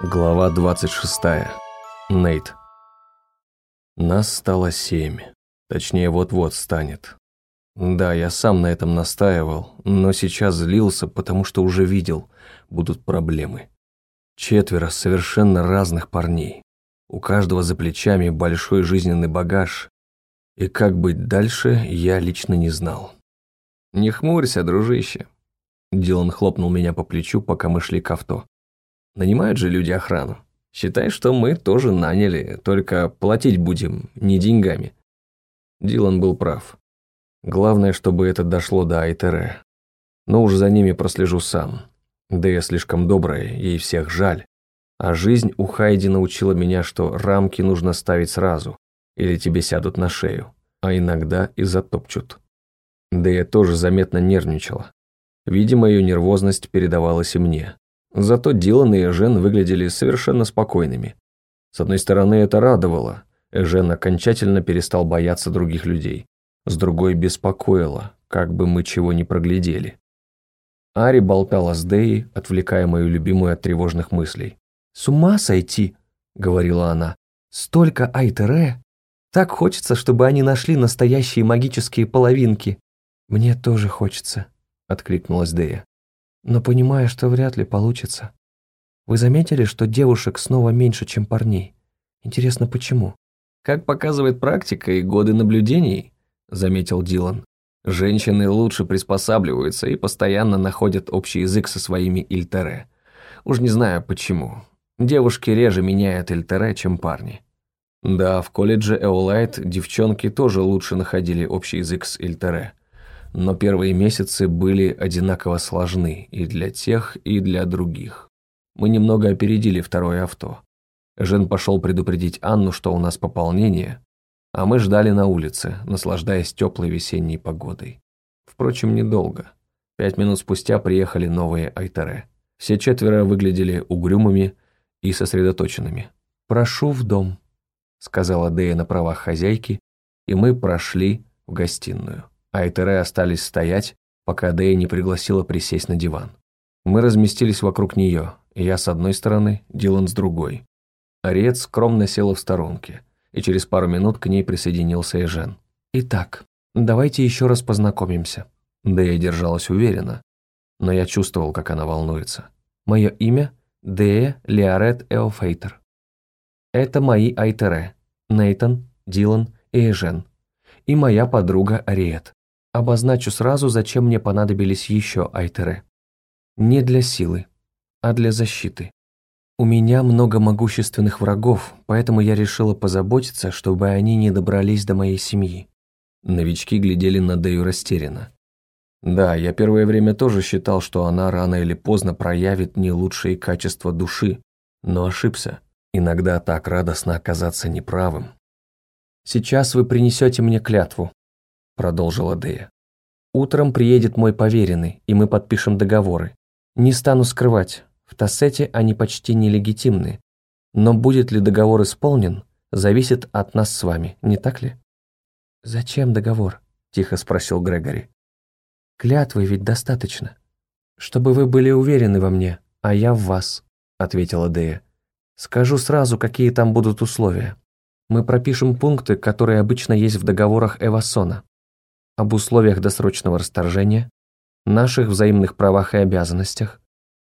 Глава 26. Нейт. Нас стало семь. Точнее, вот-вот станет. Да, я сам на этом настаивал, но сейчас злился, потому что уже видел, будут проблемы. Четверо совершенно разных парней. У каждого за плечами большой жизненный багаж. И как быть дальше, я лично не знал. «Не хмурься, дружище», Дилан хлопнул меня по плечу, пока мы шли к авто. Нанимают же люди охрану. Считай, что мы тоже наняли, только платить будем не деньгами. Дилан был прав. Главное, чтобы это дошло до Айтере. Но уж за ними прослежу сам. Да я слишком добрая, ей всех жаль. А жизнь у Хайди научила меня, что рамки нужно ставить сразу, или тебе сядут на шею, а иногда и затопчут. Да я тоже заметно нервничала. Видимо, ее нервозность передавалась и мне. Зато Дилан и Эжен выглядели совершенно спокойными. С одной стороны, это радовало. Эжен окончательно перестал бояться других людей. С другой беспокоило, как бы мы чего не проглядели. Ари болтала с Деей, отвлекая мою любимую от тревожных мыслей. «С ума сойти!» — говорила она. «Столько Айтере! Так хочется, чтобы они нашли настоящие магические половинки!» «Мне тоже хочется», — откликнулась Дея но понимая, что вряд ли получится. Вы заметили, что девушек снова меньше, чем парней? Интересно, почему? Как показывает практика и годы наблюдений, заметил Дилан, женщины лучше приспосабливаются и постоянно находят общий язык со своими ильтере. Уж не знаю почему. Девушки реже меняют ильтере, чем парни. Да, в колледже Эолайт девчонки тоже лучше находили общий язык с ильтере но первые месяцы были одинаково сложны и для тех, и для других. Мы немного опередили второе авто. Жен пошел предупредить Анну, что у нас пополнение, а мы ждали на улице, наслаждаясь теплой весенней погодой. Впрочем, недолго. Пять минут спустя приехали новые Айтере. Все четверо выглядели угрюмыми и сосредоточенными. «Прошу в дом», — сказала Дея на правах хозяйки, и мы прошли в гостиную. Айтере остались стоять, пока Дэя не пригласила присесть на диван. Мы разместились вокруг нее, я с одной стороны, Дилан с другой. Ариет скромно села в сторонке, и через пару минут к ней присоединился Эжен. «Итак, давайте еще раз познакомимся». Дэя держалась уверенно, но я чувствовал, как она волнуется. «Мое имя – Дея Леорет Эофейтер. Это мои Айтере – Нейтан, Дилан и Эжен. И моя подруга Ариет. Обозначу сразу, зачем мне понадобились еще айтеры. Не для силы, а для защиты. У меня много могущественных врагов, поэтому я решила позаботиться, чтобы они не добрались до моей семьи. Новички глядели на Дэю растерянно. Да, я первое время тоже считал, что она рано или поздно проявит не лучшие качества души, но ошибся. Иногда так радостно оказаться неправым. «Сейчас вы принесете мне клятву», продолжила Дея. «Утром приедет мой поверенный, и мы подпишем договоры. Не стану скрывать, в Тассете они почти нелегитимны. Но будет ли договор исполнен, зависит от нас с вами, не так ли?» «Зачем договор?» – тихо спросил Грегори. «Клятвы ведь достаточно. Чтобы вы были уверены во мне, а я в вас», – ответила Дея. «Скажу сразу, какие там будут условия. Мы пропишем пункты, которые обычно есть в договорах Эвасона об условиях досрочного расторжения, наших взаимных правах и обязанностях,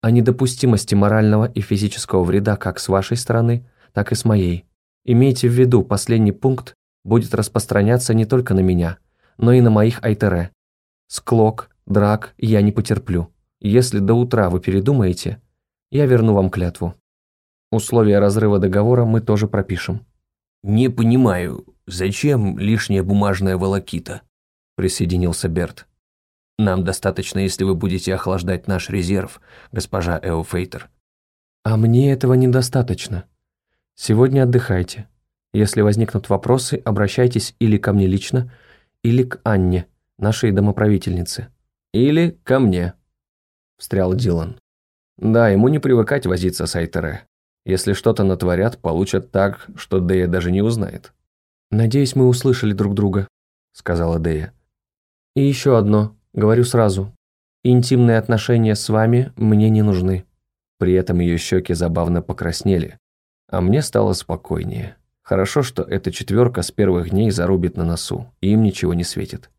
о недопустимости морального и физического вреда как с вашей стороны, так и с моей. Имейте в виду, последний пункт будет распространяться не только на меня, но и на моих айтере. Склок, драк я не потерплю. Если до утра вы передумаете, я верну вам клятву. Условия разрыва договора мы тоже пропишем. «Не понимаю, зачем лишняя бумажная волокита?» Присоединился Берт. «Нам достаточно, если вы будете охлаждать наш резерв, госпожа Эофейтер». «А мне этого недостаточно. Сегодня отдыхайте. Если возникнут вопросы, обращайтесь или ко мне лично, или к Анне, нашей домоправительнице». «Или ко мне», – встрял Дилан. «Да, ему не привыкать возиться с Айтере. Если что-то натворят, получат так, что Дея даже не узнает». «Надеюсь, мы услышали друг друга», – сказала Дея. И еще одно, говорю сразу. Интимные отношения с вами мне не нужны. При этом ее щеки забавно покраснели, а мне стало спокойнее. Хорошо, что эта четверка с первых дней зарубит на носу, и им ничего не светит.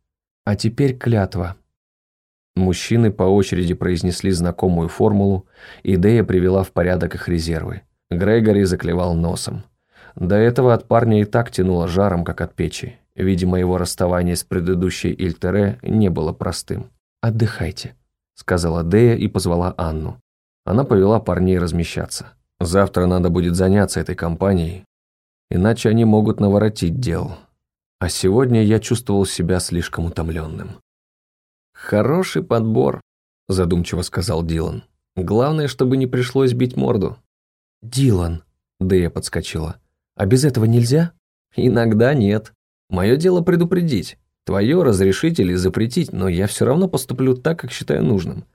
А теперь клятва. Мужчины по очереди произнесли знакомую формулу, и Дея привела в порядок их резервы. Грегори заклевал носом. До этого от парня и так тянуло жаром, как от печи. Видимо, его расставание с предыдущей Ильтере не было простым. «Отдыхайте», — сказала Дея и позвала Анну. Она повела парней размещаться. Завтра надо будет заняться этой компанией, иначе они могут наворотить дел. А сегодня я чувствовал себя слишком утомленным. «Хороший подбор», – задумчиво сказал Дилан. «Главное, чтобы не пришлось бить морду». «Дилан», – Дэя подскочила. «А без этого нельзя?» «Иногда нет. Мое дело предупредить. Твое разрешить или запретить, но я все равно поступлю так, как считаю нужным.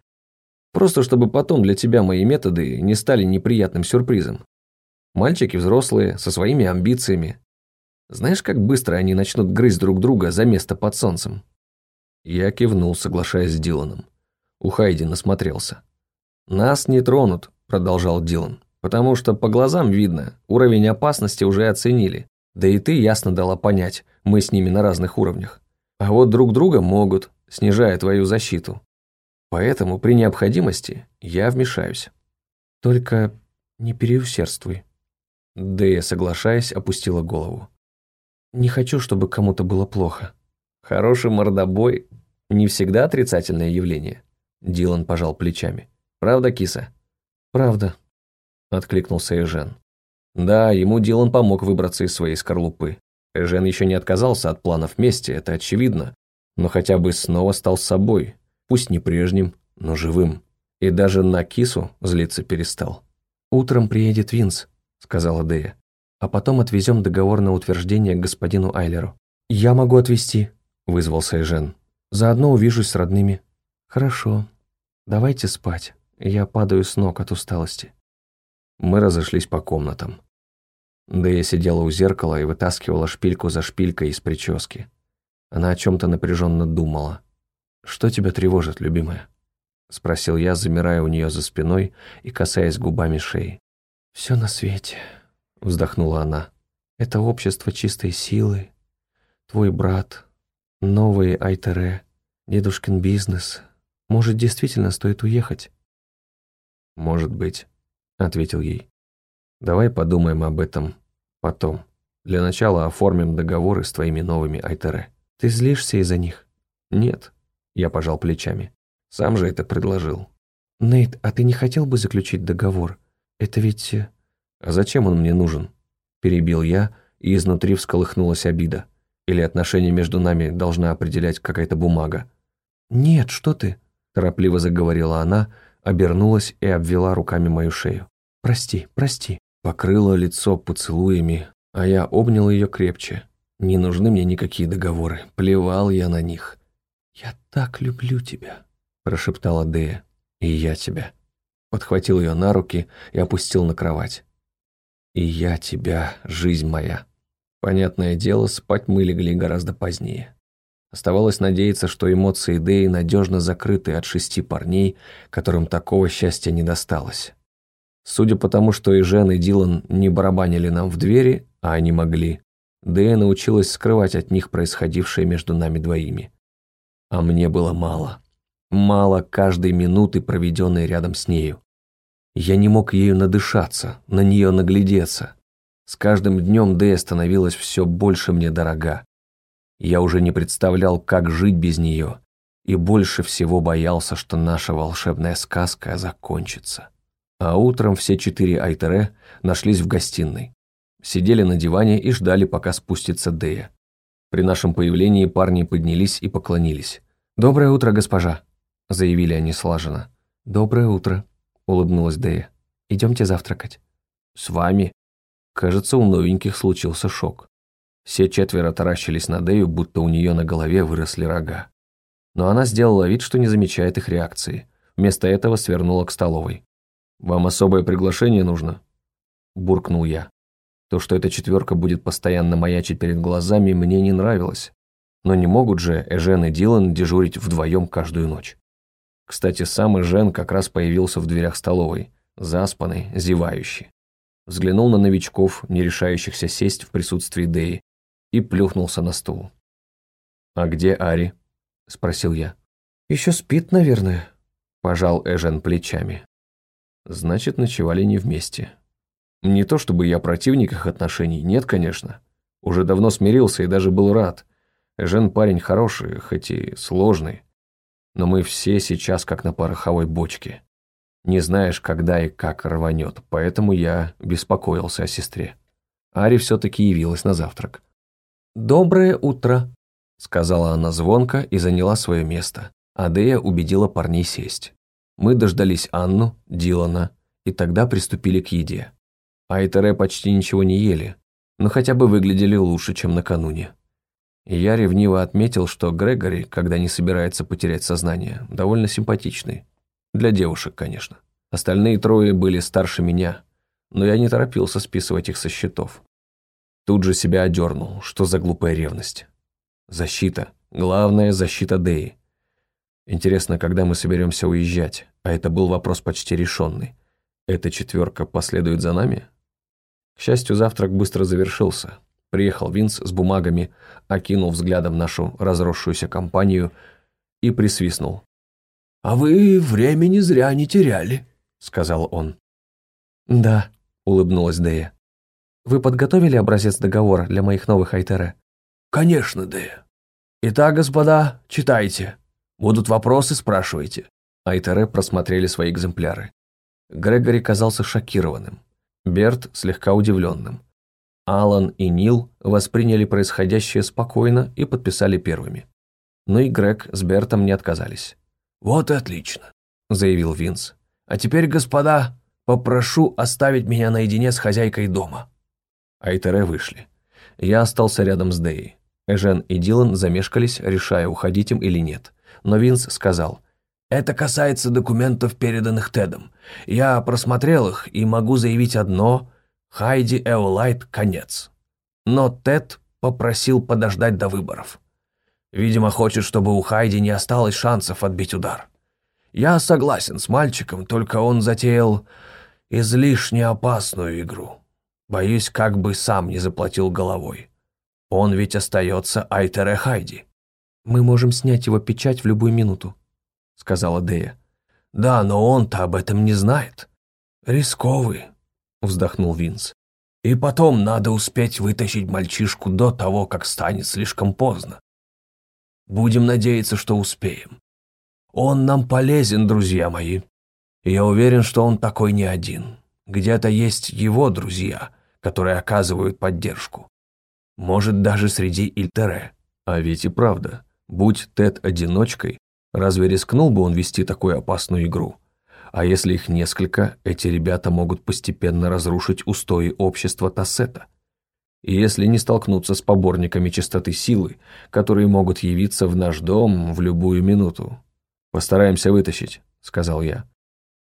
Просто чтобы потом для тебя мои методы не стали неприятным сюрпризом. Мальчики взрослые, со своими амбициями. Знаешь, как быстро они начнут грызть друг друга за место под солнцем?» Я кивнул, соглашаясь с Диланом. У Хайди насмотрелся. «Нас не тронут», — продолжал Дилан, «потому что по глазам видно, уровень опасности уже оценили. Да и ты ясно дала понять, мы с ними на разных уровнях. А вот друг друга могут, снижая твою защиту. Поэтому при необходимости я вмешаюсь. Только не переусердствуй. Дэя, соглашаясь, опустила голову. Не хочу, чтобы кому-то было плохо. Хороший мордобой – не всегда отрицательное явление. Дилан пожал плечами. Правда, киса? Правда. Откликнулся Эжен. Да, ему Дилан помог выбраться из своей скорлупы. Эжен еще не отказался от планов мести, это очевидно, но хотя бы снова стал собой, Пусть не прежним, но живым. И даже на кису злиться перестал. «Утром приедет Винс», — сказала Дэя. «А потом отвезем договор на утверждение к господину Айлеру». «Я могу отвезти», — вызвался Эжен. «Заодно увижусь с родными». «Хорошо. Давайте спать. Я падаю с ног от усталости». Мы разошлись по комнатам. Дэя сидела у зеркала и вытаскивала шпильку за шпилькой из прически. Она о чем-то напряженно думала. «Что тебя тревожит, любимая?» — спросил я, замирая у нее за спиной и касаясь губами шеи. «Все на свете», — вздохнула она. «Это общество чистой силы, твой брат, новые Айтере, дедушкин бизнес. Может, действительно стоит уехать?» «Может быть», — ответил ей. «Давай подумаем об этом потом. Для начала оформим договоры с твоими новыми Айтере». «Ты злишься из-за них?» «Нет», я пожал плечами. Сам же это предложил. «Нейт, а ты не хотел бы заключить договор? Это ведь...» э, «А зачем он мне нужен?» Перебил я, и изнутри всколыхнулась обида. Или отношения между нами должна определять какая-то бумага? «Нет, что ты?» Торопливо заговорила она, обернулась и обвела руками мою шею. «Прости, прости». Покрыла лицо поцелуями, а я обнял ее крепче. Не нужны мне никакие договоры, плевал я на них. «Я так люблю тебя», – прошептала Дея. «И я тебя». Подхватил ее на руки и опустил на кровать. «И я тебя, жизнь моя». Понятное дело, спать мы легли гораздо позднее. Оставалось надеяться, что эмоции Деи надежно закрыты от шести парней, которым такого счастья не досталось. Судя по тому, что и Жен, и Дилан не барабанили нам в двери, а они могли, Дея научилась скрывать от них происходившее между нами двоими. А мне было мало. Мало каждой минуты, проведенной рядом с нею. Я не мог ею надышаться, на нее наглядеться. С каждым днем Дэя становилась все больше мне дорога. Я уже не представлял, как жить без нее, и больше всего боялся, что наша волшебная сказка закончится. А утром все четыре Айтере нашлись в гостиной. Сидели на диване и ждали, пока спустится Дея. При нашем появлении парни поднялись и поклонились. «Доброе утро, госпожа», — заявили они слаженно. «Доброе утро», — улыбнулась Дэя. «Идемте завтракать». «С вами?» Кажется, у новеньких случился шок. Все четверо таращились на Дэю, будто у нее на голове выросли рога. Но она сделала вид, что не замечает их реакции. Вместо этого свернула к столовой. «Вам особое приглашение нужно?» Буркнул я. То, что эта четверка будет постоянно маячить перед глазами, мне не нравилось. Но не могут же Эжен и Дилан дежурить вдвоем каждую ночь. Кстати, сам Эжен как раз появился в дверях столовой. заспанный, зевающий. Взглянул на новичков, не решающихся сесть в присутствии Деи, и плюхнулся на стул. «А где Ари?» – спросил я. «Еще спит, наверное», – пожал Эжен плечами. «Значит, ночевали не вместе. Не то чтобы я противник их отношений, нет, конечно. Уже давно смирился и даже был рад. Эжен парень хороший, хоть и сложный. Но мы все сейчас как на пороховой бочке. Не знаешь, когда и как рванет, поэтому я беспокоился о сестре. Ари все-таки явилась на завтрак. «Доброе утро», — сказала она звонко и заняла свое место. Адея убедила парней сесть. Мы дождались Анну, Дилана, и тогда приступили к еде. Айтере почти ничего не ели, но хотя бы выглядели лучше, чем накануне. И я ревниво отметил, что Грегори, когда не собирается потерять сознание, довольно симпатичный. Для девушек, конечно. Остальные трое были старше меня, но я не торопился списывать их со счетов. Тут же себя одернул, что за глупая ревность. Защита. Главная защита Деи. Интересно, когда мы соберемся уезжать, а это был вопрос почти решенный. Эта четверка последует за нами? К счастью, завтрак быстро завершился. Приехал Винс с бумагами, окинул взглядом нашу разросшуюся компанию и присвистнул. «А вы времени зря не теряли», — сказал он. «Да», — улыбнулась Дея. «Вы подготовили образец договора для моих новых Айтере?» «Конечно, Дея. Итак, господа, читайте. Будут вопросы, спрашивайте». Айтере просмотрели свои экземпляры. Грегори казался шокированным. Берт слегка удивленным. Алан и Нил восприняли происходящее спокойно и подписали первыми. Но и Грег с Бертом не отказались. «Вот и отлично», — заявил Винс. «А теперь, господа, попрошу оставить меня наедине с хозяйкой дома». Айтере вышли. Я остался рядом с Дей. Эжен и Дилан замешкались, решая, уходить им или нет. Но Винс сказал, «Это касается документов, переданных Тедом. Я просмотрел их и могу заявить одно – Хайди Эолайт – конец. Но Тед попросил подождать до выборов. Видимо, хочет, чтобы у Хайди не осталось шансов отбить удар. Я согласен с мальчиком, только он затеял излишне опасную игру. Боюсь, как бы сам не заплатил головой. Он ведь остается Айтере Хайди. «Мы можем снять его печать в любую минуту», — сказала Дея. «Да, но он-то об этом не знает. Рисковый», — вздохнул Винс. «И потом надо успеть вытащить мальчишку до того, как станет слишком поздно. Будем надеяться, что успеем. Он нам полезен, друзья мои. я уверен, что он такой не один. Где-то есть его друзья, которые оказывают поддержку. Может, даже среди Ильтере. А ведь и правда, будь Тед одиночкой, разве рискнул бы он вести такую опасную игру? А если их несколько, эти ребята могут постепенно разрушить устои общества Тассета – и если не столкнуться с поборниками чистоты силы, которые могут явиться в наш дом в любую минуту. «Постараемся вытащить», — сказал я.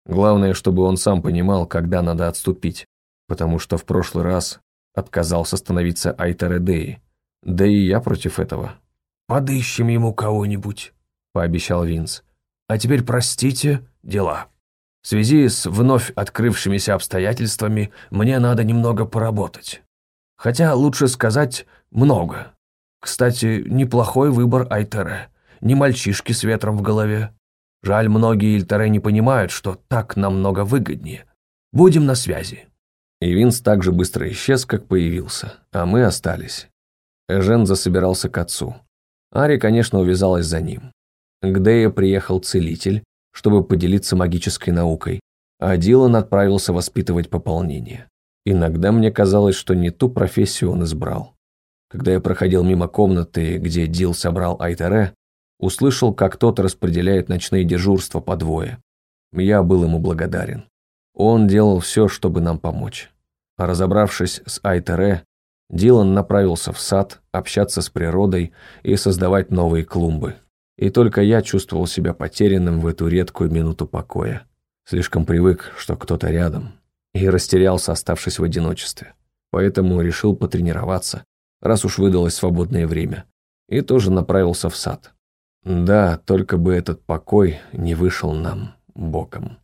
«Главное, чтобы он сам понимал, когда надо отступить, потому что в прошлый раз отказался становиться Айтередеи. Да и я против этого». «Подыщем ему кого-нибудь», — пообещал Винс. «А теперь простите, дела. В связи с вновь открывшимися обстоятельствами мне надо немного поработать». Хотя лучше сказать много. Кстати, неплохой выбор Айтере. Не мальчишки с ветром в голове. Жаль, многие Ильтере не понимают, что так намного выгоднее. Будем на связи. И Винс так же быстро исчез, как появился, а мы остались. Эжен засобирался к отцу. Ари, конечно, увязалась за ним. К Дея приехал целитель, чтобы поделиться магической наукой, а Дилан отправился воспитывать пополнение. Иногда мне казалось, что не ту профессию он избрал. Когда я проходил мимо комнаты, где Дил собрал Айтере, услышал, как тот распределяет ночные дежурства по двое. Я был ему благодарен. Он делал все, чтобы нам помочь. А разобравшись с Айтере, Дилан направился в сад общаться с природой и создавать новые клумбы. И только я чувствовал себя потерянным в эту редкую минуту покоя. Слишком привык, что кто-то рядом и растерялся, оставшись в одиночестве. Поэтому решил потренироваться, раз уж выдалось свободное время, и тоже направился в сад. Да, только бы этот покой не вышел нам боком.